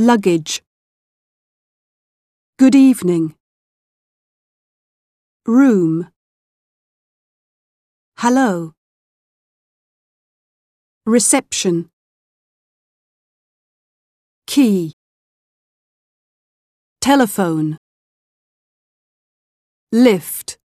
luggage. Good evening. Room. Hello. Reception. Key. Telephone. Lift.